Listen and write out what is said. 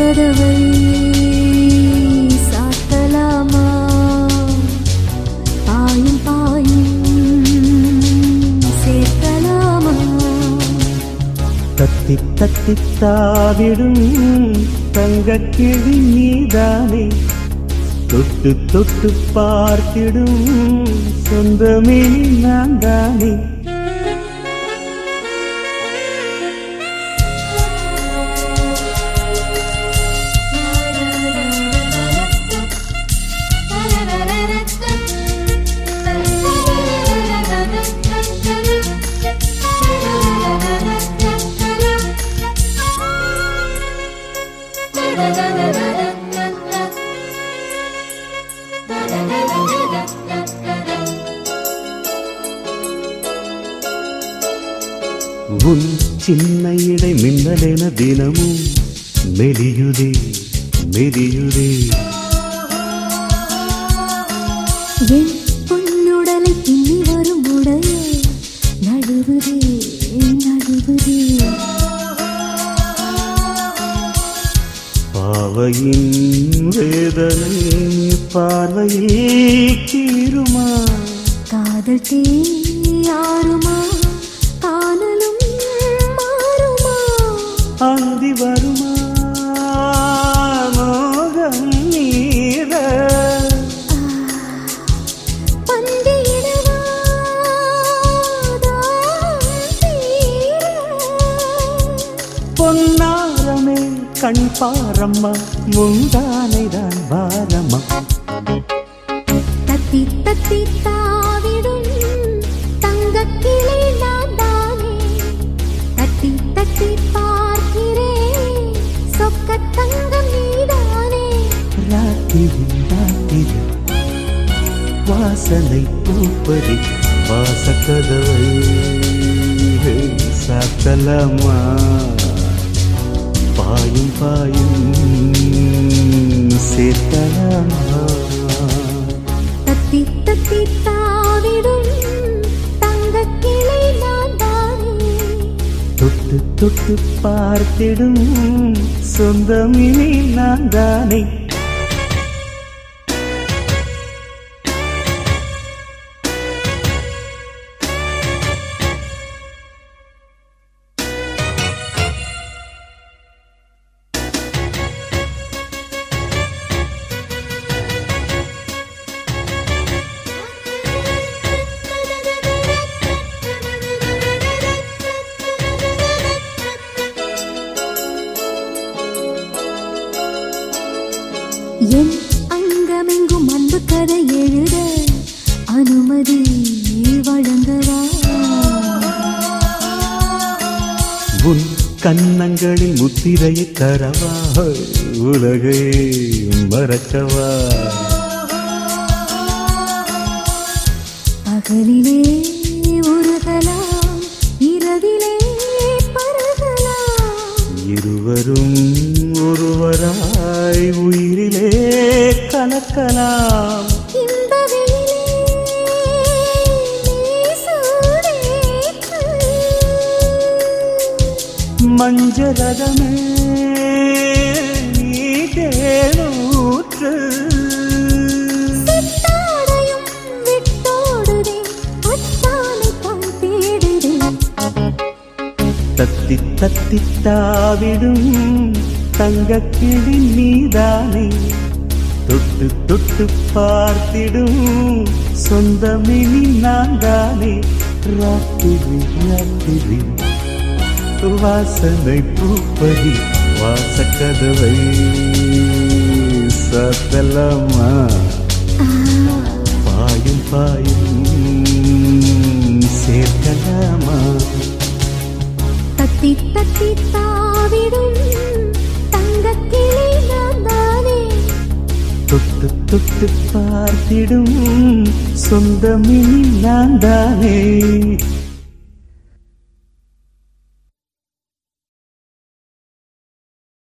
கதவை சாத்தலாமா? பாயும் பாயும் சேர்க்கலாமா தத்தி தத்தி தாவிடும் தங்கக்கிளி நீதானே? தொட்டு தொட்டு பார்த்திடும் சொந்தமே நான் தானே? உன் சின்ன இடை மின்னலென தினமும் மெலியுதே மெலியுதே. என் பொன்னுடலை பின்னி வரும் உடைய நடுவுதே நடுவுதே. பாவையின் வேதனை பார்வையில் கீருமா காதல் தீ யாருமா அந்தி வருமா மோகம் நீர பொன்னாரமே கண் பாரம்மா முந்தானை தான் பாரம்மா. ராத்திரி ராத்திரி வாசனை பூப்பதி வாசக்கதவை. சாத்தலமா பாயும் பாயும் சேர்த்தலாமா தத்தி தத்தி தாவிடும் தங்கக்கிளி நான் தானே. தொட்டு தொட்டு பார்த்திடும் சொந்தம் இனி நான் தானே. என் அங்கமெங்கும் அன்பு கதை எழுத அனுமதி வழங்கவா? உன் கன்னங்களில் முத்திரையை தரவா உலகை மறக்கவா? பகலிலே உருகலாம் இரவிலே பருகலாம். இருவரும் ஒருவராய் உயிரிலே கலக்கலாம். மஞ்சரகமே நீ தேனூற்று தத்தி தத்தி தாவிடும் தங்கக்கிளி நீதானே? தொட்டு தொட்டு பார்த்திடும் சொந்தமினி நான் தானே ராத்திரி ராத்திரி வாசனை பூப்பதி வாசக்கதவை சத்தலமா? பாயும் பாயும் சேர்க்கலாமா? தத்தி தத்தி தாவிடும் தொட்டு தொட்டு பார்த்திடும் சொந்தமினி நான் தானே.